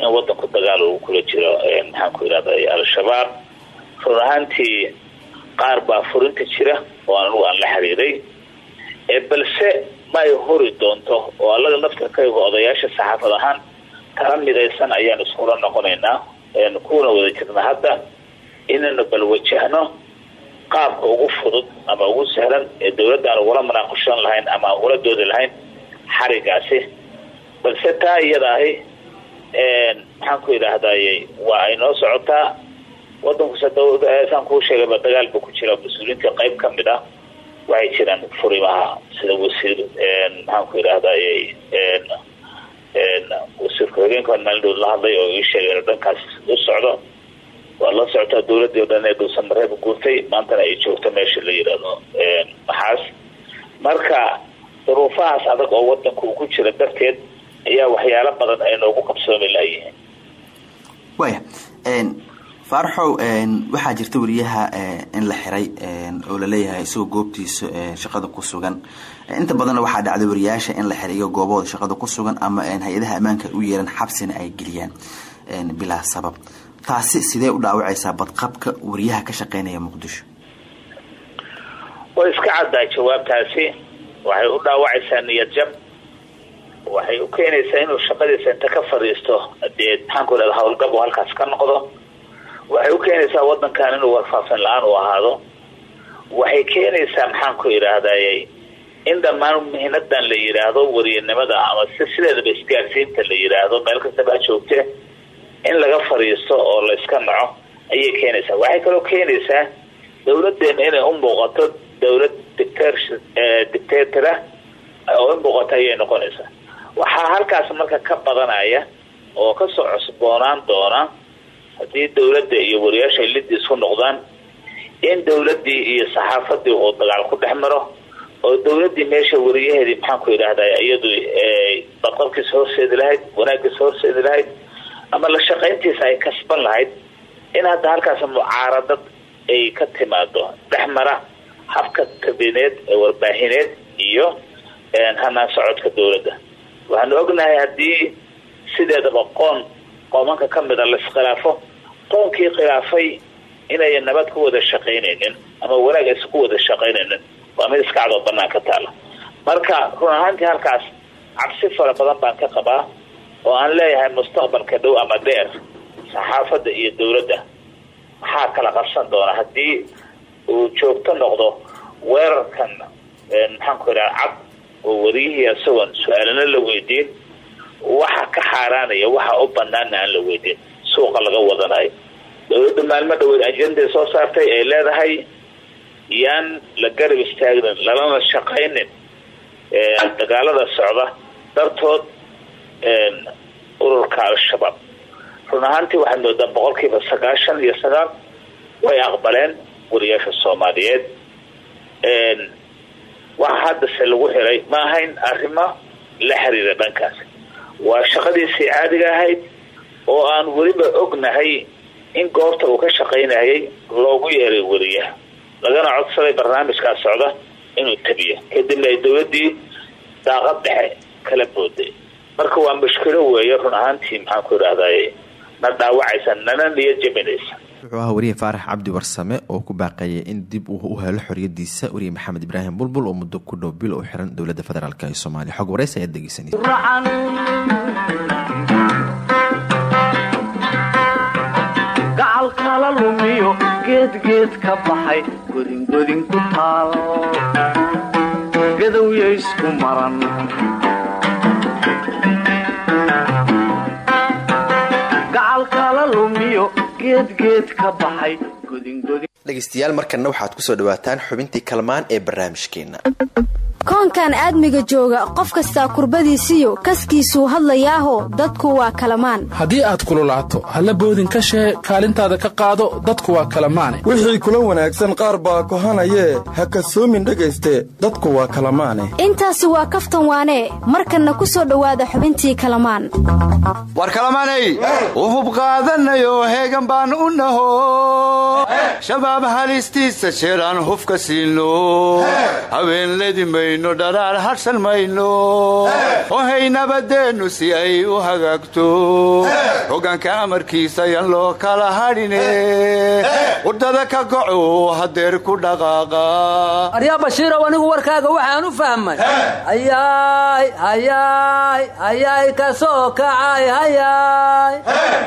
in wadanku dagaal uu kula jiro maxaan ku yidhahda al-shabaab. Run qaar baa furinta jira oo anigu aan la xiriiray. Balse ma ay hori doonto oo allaga naftarkayga odayaasha saxaafad ahaan tala midaysan ayaan iskula noqonaynaa. Kuwana wada jirna hadda inaynu bal wajahno qaabka ugu fudud ama ugu sahlan ee dowladda aan ugula manaaqushan lahayn ama aan ugula doodi lahayn xarigaasi. Balse taa iyada ahi maxaan ku yidhaahdaye waa ay noo socotaa. Wadankusa saan kuu sheegayba dagaal buu ku jira mas'uuliyiinta qayb ka mid ah waxay jiraan furimaha sida wasiir maxaan ku yidhaahdaye wasiirka hogeenka maalindhood la hadlay oo ii sheegay inuu dhankaas u socdo. Waa la socotaa dowladii o dhan ee dhuusamareeb guurtay maantana ay joogto meesha la yidhaahdo maxaas. Marka duruufahaas adag oo wadanka uu ku jira darteed ayaa waxyaalo badan ay noogu qabsoomi layihiin waya faaraxow waxaa jirta wariyaha in la xiray oo la leeyahay isagoo goobtiisa shaqada ku sugan. Inta badanna waxaa dhacda wariyaasha in la xiriyo goobahooda shaqada ku sugan ama hay'adaha ammaanka u yeelan xabsina ay geliyaan bilaa sabab. Taasi sidee u dhaawacaysaa badqabka wariyaha ka shaqeynaya muqdisho? Way iska caddaa jawaabtaasi. Waxay u dhaawacaysaa niyad jab waxay u keenaysaa inuu shaqadiisa inta ka fadhiisto. Dee maxaan ku idhahda howlgab uu halkaas ka noqdo. Waxay u keenaysaa wadankan inuu warfaafin la'aan u ahaado. Waxay keenaysaa maxaan ku idhaahday in dhammaan mihnadan la yidhaahdo wariyanimada ama si sideedaba isgaarsiinta la yidhaahdo meel kastaba ha joogte. In laga fadhiisto oo la iska naco ayay keenaysaa. Waxay kaloo keenaysaa dowladeena inay u muuqato dowlad dictar dictatora oo u muuqato ayay noqonaysaa waxaa halkaas marka ka badanaya oo ka soo cusboonaan doona haddii dowladda iyo wariyaasha ay lidii isku noqdaan in dowladii iyo saxaafadii uu dagaal ku dhex maro oo dowladii meesha wariyaheedii maxaan ku yidhahda iyadu badqabkiisa horseedi lahayd wanaagiisa horseedi lahayd ama la shaqayntiisa ay kasban lahayd in hadda halkaas mucaaradad ay ka timaado dhex mara habka kabineed ee warbaahineed iyo hanaan socodka dowladda waxaanu ognahay haddii sideedaba qoon qoomanka ka mida la iskhilaafo qoonkii khilaafay inay nabad ku wada shaqaynaynin ama wanaag aysa ku wada shaqaynaynin waa mid iskacdoo banaan ka taala marka run ahaantii halkaas cabsi fara badan baan ka qabaa oo aan leeyahay mustaqbalka dhow ama dheer saxaafadda iyo dowladda. Maxaa kala qabsan doona haddii uu joogto noqdo weerarkan maxaan ku idhaha cad oo wariyihii isagoon su'aalana la weydiin waxa ka xaaraanaya waxa u banaana aan la weydiin suuqa laga wadanayo. Dowladda maalmo dhaweyd ajenday soo saartay ay leedahay yaan la garab istaagnin lalana shaqaynin dagaalada socda dartood ururka al-shabaab. Run ahaantii waxaad moodaa boqolkiiba sagaashan iyo sagaal way aqbaleen wariyaasha soomaaliyeed waxa haddase lagu xiray ma ahayn arrimo la xiriira dhankaas waa shaqadiisii caadiga ahayd oo aan weliba ognahay in goobta uu ka shaqaynayay loogu yeeray wariyaha. Lagana codsaday barnaamijkaas socda inuu tabiyo. Kadibna ay dowladii daaqad dhexe kala booday. Marka waa mushkilo weeye run ahaantii maxaan ku idhahday na dhaawacaysa nana niyad jabinaysa wuxuu ahaa wariye faarax cabdi warsame oo ku baaqeeyay in dib uu u helo xoriyadiisa wariye maxamed ibraahim bulbul oo muddo ku dhow bil u xiran dowladda federaalk ee soomaaliya xog wareysi ayaad dhegeysanaysa geedgeed ka baxay godingodin ku taal. Gadowya dhegeystayaal markanna waxaad ku soo dhawaataan xubintii kalmaan ee barnaamijkeena koonkan aadmiga jooga qof kastaa kurbadiisiyo kaskiisuu hadlayaaho dadku waa kalamaan. Haddii aad kululaato halla boodin ka shee kaalintaada ka qaado dadku waa kalamaane. Wixii kula wanaagsan qaar baa kohanayee ha kasoomin dhegayste dadku waa kalamaane. Intaasi waa kaftan waanee markanna ku soo dhowaada xubintii kalamaan. War kalamaanay uhub qaadanayo heegan baan u naho. Shabaab halistiisa jeeraan hufka siino. Habeenledi mayno dharaar hadhsan mayno. Ohay nabadeennu si ay u hagaagto. Hoggaanka amarkiisa yan loo kala hadhine waddada ka goco hadeer ku dhaqaaqa. Aryaa bashiirow anigu warkaaga waxaan u fahmay hayaay hayaay hayaay ka soo kacay hayaay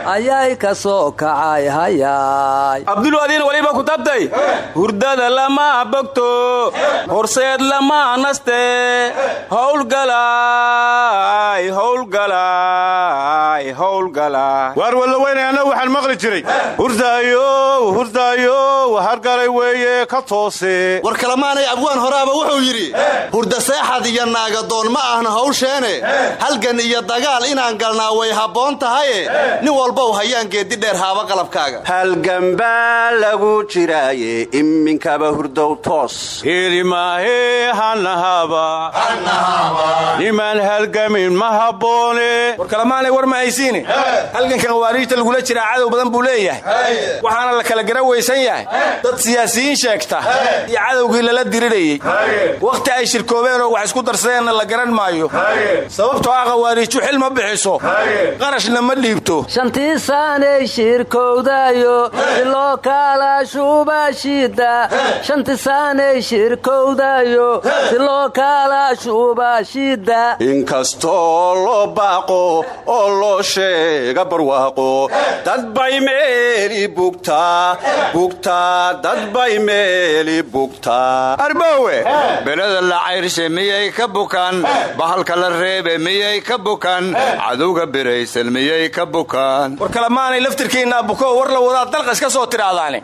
hayaay ka soo kacay hayaay abdulu adiina waliba ku tabtay hurdada lama bogto horseed lama naste howlgalaay howlgalaay howlgalaay waar walla weynay annagu waxaan maqli jiray. Hurdaayow hurdaayow hargalay weeye ka toose war kalamaanay abwaan horaaba wuxuu yidhi hurda seexad iyo naagadoon ma ahna hawsheene. Halgan iyo dagaal inaan galnaa way habboon tahaye nin walbow hayaan geeddi dheer haaba qalabkaaga. Halganbaa lagu jiraaye iminkaba hurdow toos nimaan halgamin ma habboone war kalamaanay war ma haysiine halganka khawaariijta lagula jiraa cadow badan buu leeyahay. Waxaana la kala gara weysan yahay dad siyaasiyiin sheegta. Iyo cadowgii lala dirirayey wakhti ay shirkoobeenoo wax isku darsadeenna la garan maayo. Sababtoo ah khawaariiju xil ma bixiso qarashna ma dhiibto. Shantiisaanay shirkowdayo si loo kala shubashida shantiisaanay shirkowdayo inkastoo loo baaqo oo loo sheega barwaaqo dad bay meeli bugtaa bugtaa dad bay meeli bugtaa arbowe beleda la cayrshe miyay ka bukan bahalka la reebe miyay ka bukan cadowga biraysan miyay ka bukan. War kalamaanay laftirkiinna buko war la wadaa dalqas ka soo tidhaahdaane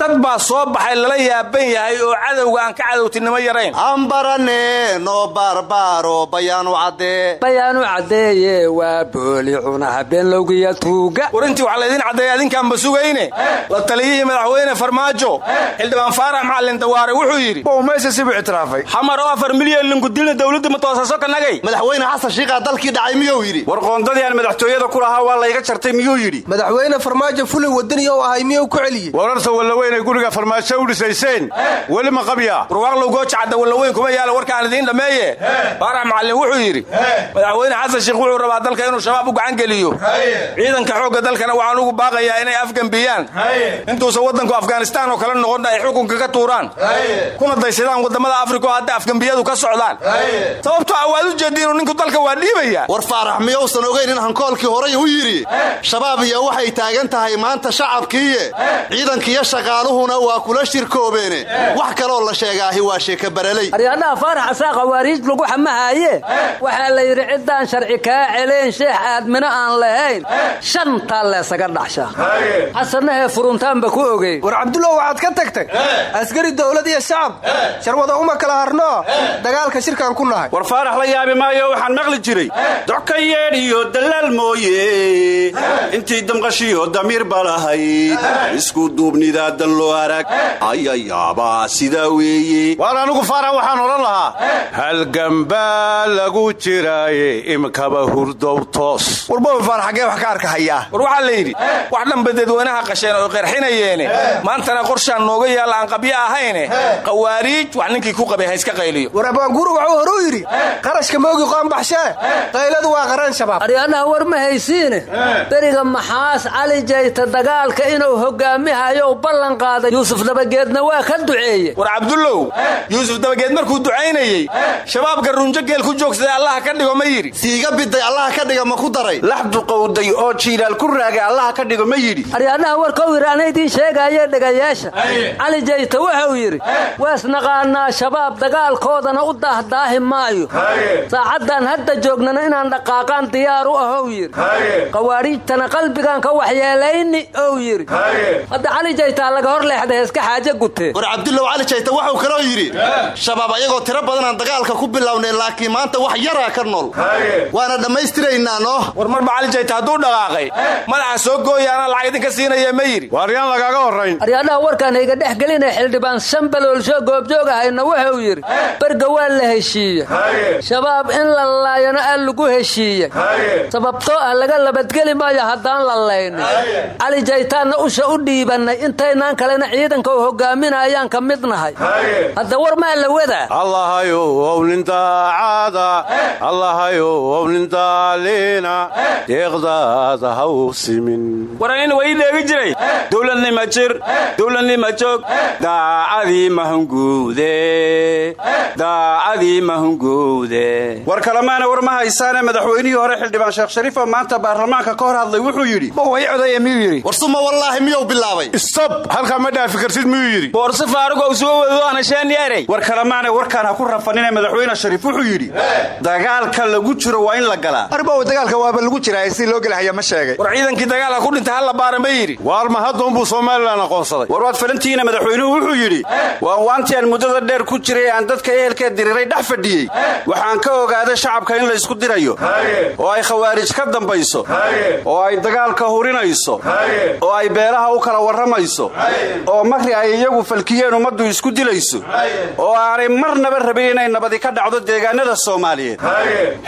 dad baa soo baxay lala yaaban yahay oo cadowga aan ka cadowtinimo yarayn ambarane noo baarbaaro bayaanu caddee bayaanu caddeeye waa booli cuna habeenlowgiya tuuga. War intii wax laydin caddeeya adinkaanba sugayne. La taliyihii madaxweyne farmaajo. Xildhibaan faarax macalin dawaare wuxuu yidhi meesha sibu ictiraafay xamar oo afar milyan linkudilna dawladda ma toosaso ka nagay. Madaxweyne xasan shiiqaa dalkii dhacay miyuu yidhi? War qoondadii aan madaxtooyada ku lahaa waa layga jartay miyuu yidhi? Madaxweyne farmaajo fulay wadaniyo ahay miyuu ku celiyey? Wararta wallaweynay guriga farmaajo u dhisayseen weli ma qabyaa. Warwaaqlow gooja cadda wallaweyn kuma yaalla warkaan idiin dhammeeye faarax macalin wuxuu yidhi madaxweyne xasan shiikh wuxuu rabaa dalka inuu shabaab u gacan geliyo. Ciidanka xoogga dalkana waxaan ugu baaqayaa inay afgembiyaan intuusan waddanku afghanistaan oo kale noqon ay xukunka ka tuuraan. Kuna daysadaan waddamada afrika oo hadda afgembiyadu ka socdaan. Sababtoo ah waad u jeediinu ninku dalka waa dhiibaya. War faarax miyousan ogayn in hankoolkii horay u yidhi shabaab iyo waxay taagan tahay maanta shacabkiiye. Ciidankiiyo shaqaaluhuna waa kula shirkoobeene wax kaloo la sheegaahi waa sheeka baraley. Aryaadhaha faarax asaa khawaariij lagu xamahaaye? Waxaa la yidhi ciddaan sharci kaa celeen sheex aadmino aan lahayn. Shantaa leesaga dhaxsha xasanahee furuntaanba ku ogey. War cabdullow waxaad ka tagtay? Askari dowlad iyo shacab. Sharwada uma kala harnoo dagaalka shirkaan ku nahay. War faarax la yaabi maayo waxaan maqli jiray. Docka yeedh iyo dallaal mooye. Intii damqashiyo damiir balahayd isku duubnidaa dan loo arag. Ayayaabaa sidaa weeye. Waar anigu faarax waxaan odhan lahaa halgambaa lagu jiraaye imkaba hurdow toos. Warbowi faarax xaggee wax ka arka hayaa. War waxaa la yidhi wax dhanba dadweynaha qasheen oo qeerxinayeene maantana qorshaan nooga yaalla aan qabyo ahayne qawaariij wax ninkii ku qabay ha iska qayliyo. War abwaanguuru wuxuu horuu yidhi qarashka moogi qoonbaxshee qayladu waa qaraan shabaab. Aryaadhaha war ma haysiine. Beriga maxaas cali jayta dagaalka inuu hogaamihayo ballan qaaday yuusuf dabageedna waa ka duceeye. War cabdullow yuusuf dabageed markuu ducaynayey shabaabka runjo geel ku joogsaday allaha ka dhigo ma yidhi. Siiga biday allaha ka dhiga ma ku daray. Lax duqow gabowday oo jiilaal ku raagay allaha ka dhigo ma yidhi. Aryaadhaha warkau yidhi ana idiin sheegaaye dhegayaasha. Cali jayta wuxuu yidhi waasnaqaanaa shabaab dagaalkoodana u daahdaahi maayo. Saacaddan hadda joognana inaan dhaqaaqaan diyaar u ahow yidhi. Qawaariijtana qalbigaan ka waxyeelayni ow yidhi. Hadda cali jaytaa laga hor leexday heeska xaaje gutee war cabdulow cali jayta wuxuu kaloo yidhi ayagoo tiro badanaan dagaalka ku bilownay laakiin maanta wax yaraa ka nool waana dhammaystiraynaa noo war marba cali jayta hadduu dhaqaaqay. Madaxa soo gooyaana lacag idinka siinaya ma yidhi. Waaryaan lagaaga horrayn? Aryaadhaha warkaan hayga dhex gelinaya xildhibaan shanbaloolsho goobjoog ahayna wuxuu yidhi berga waa la heshiiye shabaab in la laayana aa lagu heshiiyey sababtoo ah laga labadgeli maayo haddaan la laynin cali jaytaanna usha u dhiibannay intaynaan kalena ciidanka u hogaaminayaan ka hadda war maa la wadaa ownin daacada allahayow ownin daaliina deeqdaada ha u simin. Waran waa ii dheegi jiray dowladnima jir. Dowladnima joog daacadii mahunguude daacadii mahunguude war kalemaana war ma haysaane madaxweynihii hore xildhibaan sheekh shariif oo maanta baarlamaanka ka hor hadlay wuxuu yidhi way codaya miyuu yidhi? War suma wallaahi miyuu bilaabay? Istob halkaa ma dhaafi kartid miyuu yidhi. Boorse faarugow soo wado anasheenyeerey war kalemaane warkaan ha ku rafanine madaxweyne shariif wuxuu yidhi dagaalka lagu jiro waa in la galaa arbow dagaalka waaba lagu jiraa si loo gelahaya ma sheegay. War ciidankii dagaalka ku dhintay hal la baara ma yidhi. Waar ma hadduunbuu somalilan aqoonsaday? War waad falantihiina madaxweynuhu wuxuu yidhi waan waantii aan muddada dheer ku jiray aan dadka ehelkee diriray dhex fadhiyey. Waxaan ka ogaaday shacabka in laysku dirayo oo ay khawaarij ka dambayso oo ay dagaalka hurinayso oo ay beelaha u kala warramayso oo marri ay iyagu falkiyeen ummaddu isku dilayso oo aanay marnaba rabin inay nabadi ka dhacdo deegaanada soomaaliyeed.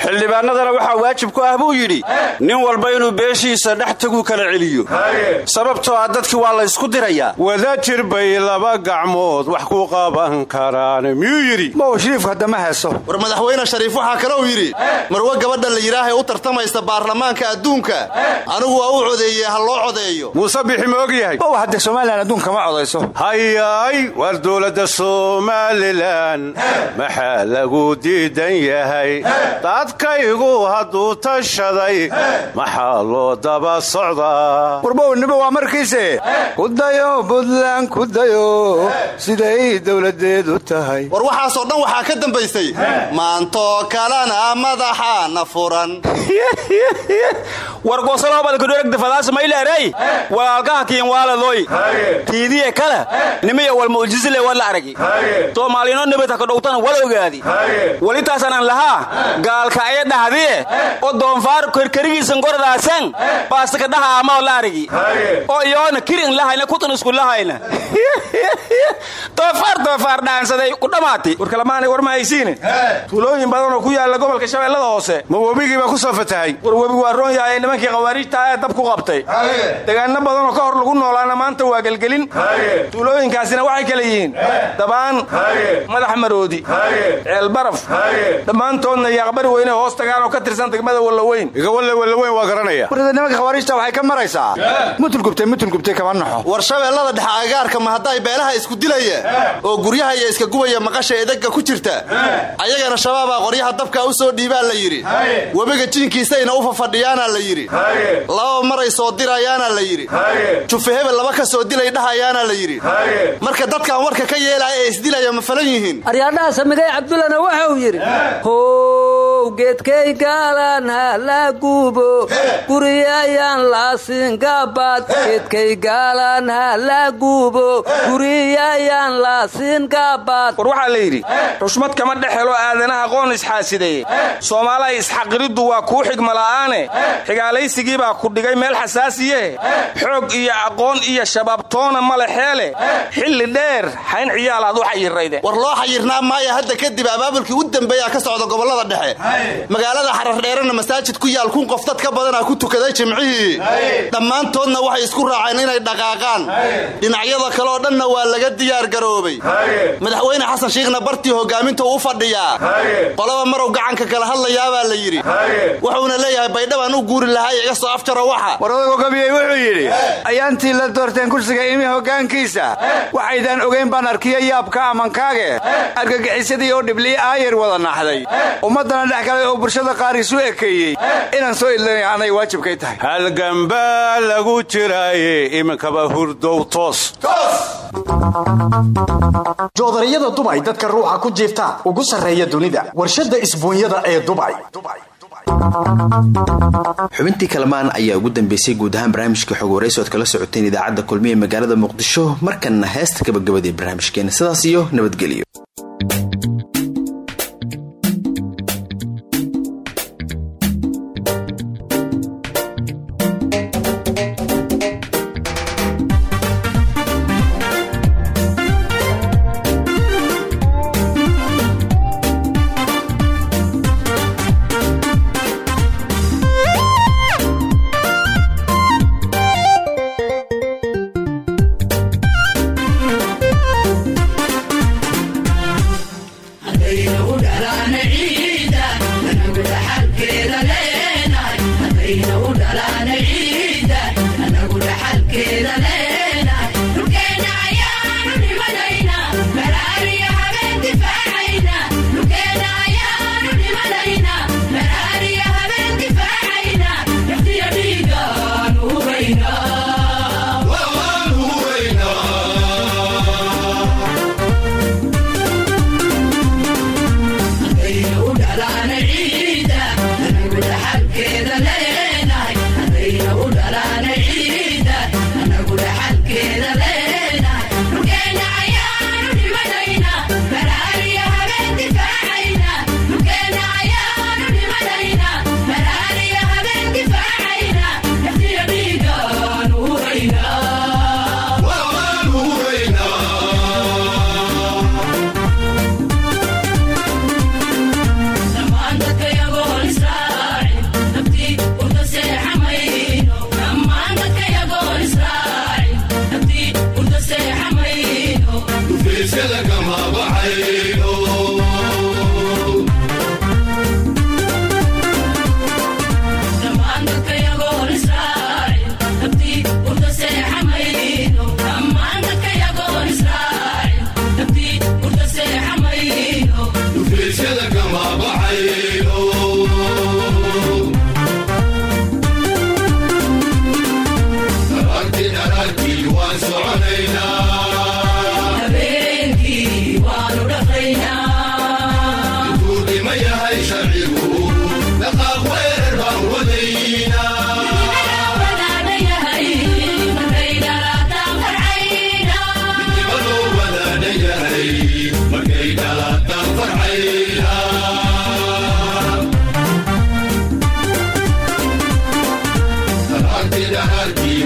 Xildhibaanadana waxaa waajib ku ah buu yidhi nin walba inuu beeshiisa dhex taguu kala celiyo. Sababtoo ah dadkii waa laysku dirayaa. Wada jir bay laba gacmood wax ku qaban karaan miyuu yidhi? Mow shariifku haddama heeso war madaxweyne shariif waxaa kalou yidhi marwe gabadha la yidhaahay u tartamaysa baarlamaanka adduunka. Anigu waa u codeeye ha loo codeeyo. Muuse bixi ma og yahay mow hadde somalilan adduunka ma codayso hayaay war dowladda somalilan maxaa lagu diidan yahay? Dadkaygu hadduu tashaday maxaa loo daba socdaa? Warbownimo waa markiise. Kudayo buntland kudayo siday dowladeedu tahay. War waxaasoo dhan waxaa ka dambaysay. Maantoo kalena madaxaana furan. War gosolobadakudheragdafadaasmayleerey walaalkaha kiinwaaladoy tiidiye kale nimiya wal mu'jisile wala aragi. Soomaalino nibadha kadhowtana wal ogaadi welitaasanan lahaa. Gaalka aya dhahdiye. Oo doonfaar kerkerigiisan goradaasan. Baasaka dhaha amaw la oo iyoona kirin lahayna kutan isku lahayna. Doofaar doofaar dhaansaday. Ku dhammaati war kalamaanay war ma haysiine. Tuulooyin badan oo ku yaalla gobolka shabeellada hoose. Ma webigii baa ku soo fatahay. War webigu waa roon yahay nimankii khawaariijta ee dab ku qabtay. Degaano badanoo ka hor lagu noolaana maanta waa gelgelin. Tuulooyinkaasina waxay kale yihiin. Dabaan. Madax maroodi ceelbaraf dhammaantoodna yaaqbari weyne hoos tagaan oo ka tirsan degmada wallaweyn. Igawalle wallaweyn waa garanaya. Nimanka khawaariijta waxay ka maraysaa. Mutulgubtay mutulgubtay kama naxo war shabeellada dhexe agaarka ma hadday beelaha isku dilaya oo guryaha iyo iska gubaya maqasha edegga ku jirta? Ayagana shabaabaa qoryaha dabkaa u soo dhiibaa la yidhi. Webiga jiinkiisayna u fafadhiyaana la yidhi. Laba maray soo dirayaana la yidhi. Jufe hebel laba ka soo dilay dhahayaana la yidhi. Marka dadkan warka ka yeelaya ee isdilaya ma falan yihiin aryaadhaha samigay cabdullana wuxuu yidhi how geedkay gaalan ha la gubo. Guriyayaan laasingabaad geedkay gaalan ha la gubo. Guriyayaan laasingabaad war waxaa la yidhi xushmad kama dhex helo aadanaha aqoon isxaasideeye. Soomaalaha isxaqiriddu waa kuu xigma la'aane. Xigaalaysigii baa ku dhigay meel xasaasiye xoog iyo aqoon iyo shabaabtoona male xeele. Xilli dheer xayn ciyaalaad u xayirayde maaya hadda kadib abaabulkii u dambeeyaa ka socda gobollada dhexe. Magaalada xarardheerana masaajid ku yaal kun qof dad ka badanaa ku tukaday jimcihii. Dhammaantoodna waxay isku raaceen inay dhaqaaqaan. Dhinacyada kaleoo dhanna waa laga diyaargaroobay madaxweyne xasan shiikhna bartii hogaaminta u fadhiyaa. Qolaba marow gacanka kala hadlayaabaa la yidhi. Wuxuuna leeyahay baydhabaan u guuri lahaa iga soo afjaro waxa. War odago gabiyey wuxuu yidhi ayaantii la doorteen kursiga imi hoggaankiisa. Waxaydaan ogayn baan arkiya yaabka amankaage argagixisadii oo dhiblii aayar wada naxday ummaddana dhex kale oo bulshada qaar isu ekeeyey. Inaan soo idlanaya anay waajibkay tahay. Halgambaa lagu jiraaye iminkaba hurdow toos. Joodariyada dubay dadka ruuxa ku jiifta ugu sarreeya dunida. Warshadda isbuunyada ee dubay xubintii kalamaan ayaa ugu dambeysay guud ahaan barnaamijka xog kala socoteen idaacadda kulmiye ee magaalada muqdisho markanna heesta gabagabadee barnaamijkeena. Sidaas iyo nabadgelyo midkii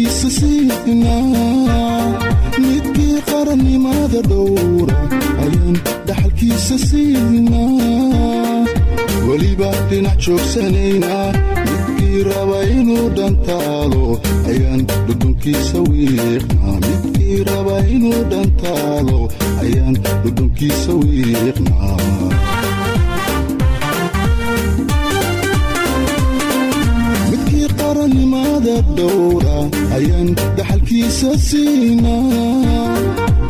dhaxalkiisa siinaa. Midkii dhinac joogsanaynaa midkii raba inuu dhantaalo ayaan dhudhunkiisa wiiqnaa. Midkii raba inuu dhantaalo ayaan dhudhunkiisa wiiqnaa qarannimada dhowra ayaan dhaxalkiisa siinaa.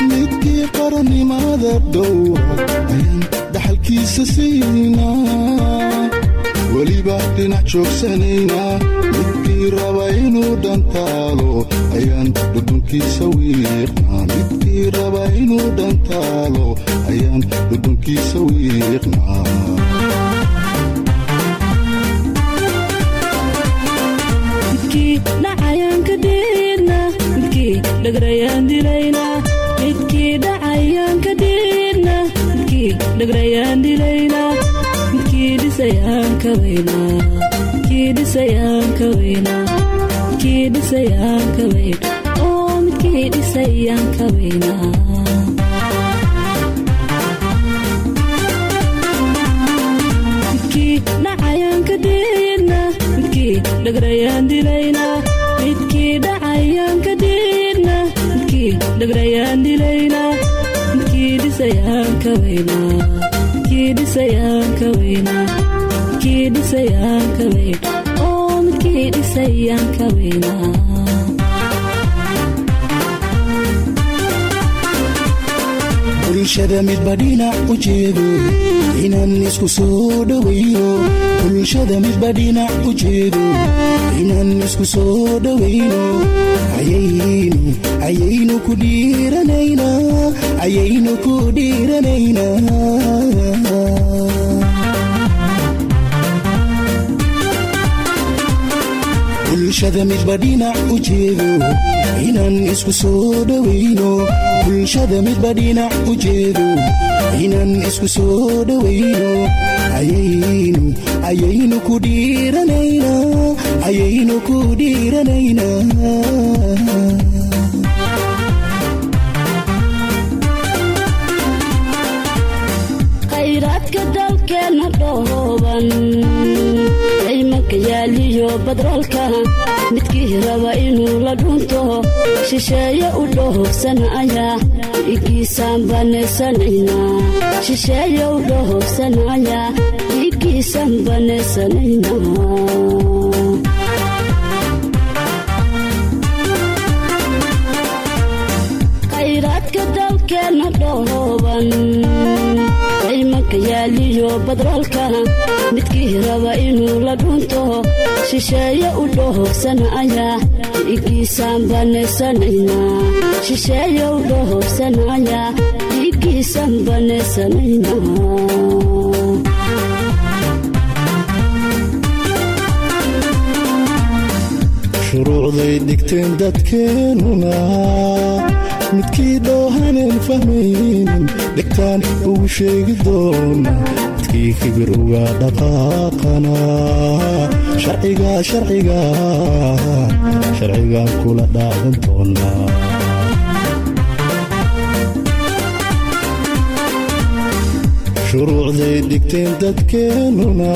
Midkii qarannimada dhowra ayaan dhaxalkiisa siinaa. Weliba dhinac joogsanaynaa midkii raba inuu dhantaalo ayaan dhudhunkiisa wiiqnaa midkii raba inuu dhantaalo ayaan dhudhunkiisa wiiqnaa midkii dhacayaan ka dhiidna midkii dhagrayaan dilayna midkii dhisayaan ka weyna midkii dhisayaan ka weyna midkii dhisayaan ka weyna oo midkii dhisayaan ka weyna. Midkii dhacayaan ka dhiidna midkii dhagrayaan dilayna dhagrayaan dilayna midkii dhisayaan ka weyna midkii dhisayaan ka weyna midkii dhisayaan ka weyna oo midkii dhisayaan ka weyna bulshada midba dhinac u jeedo inaan isku soo dhowayno bulshada midba dhinac u jeedo inaan isku soo dhowayno ayaynu ayaynu ku dhiiranaynaa ayaynu ku dhiiranaynaa bulshada midba dhinac u jeedo inaan isku soo dhowayno bulshada midba dhinac u jeedo inaan isku soo dhowayno ayaynu ayaynu ku dhiiranaynaa ayaynu ku dhiiranaynaa. Khayraadka dalkeenna dhooban ciimanka yaaliyo badroolka midkii raba inuu la dhunto shisheeye u dhohobsanaya dhiiggiisaan baneysanaynaa shisheeye u dhohobsanaya dhiiggiisaan baneysanaynaa khayraadka dalkeenna dhooban ciimanka yaaliyo badroolka midkii raba inuu la dhunto shisheeye u dhohobsanaya dhiiggiisaan baneysanaynaa shisheeye u dhohobsanaya dhiiggiisaan baneysanaynaa shuruucday dhigteen dadkeennuna midkii dhoohaneen fahmaynin dhegtaan ugu sheegi doona. Midkii kibir uga dhaqaaqana sharciga sharciga sharcigaan kula dhaadan doonaa shuruucday dhigteen dadkeennuna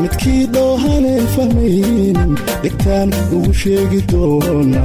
midkii dhoohaneen fahmaynin dhegtaan ugu sheegi doona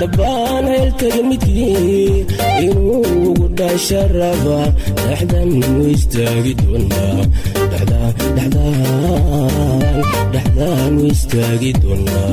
dhabbaan ceel tegi midkii inuu ugu dhasha raba dhexdan u istaagi doonaa dhexdaan dhexdaan dhexdaan u istaagi doonaa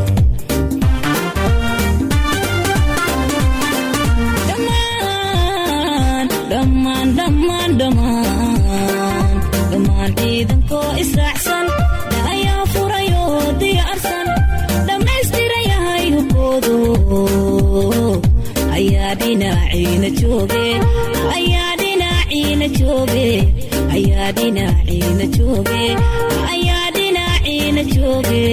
dhammaan ciidankoo israacsan ayaa furayoo diyaarsan dhammaystirayahay hubkoodu ayaa dhinaciina jooge ayaa dhinaciina jooge ayaa dhinaciina jooge ayaa dhinaciina jooge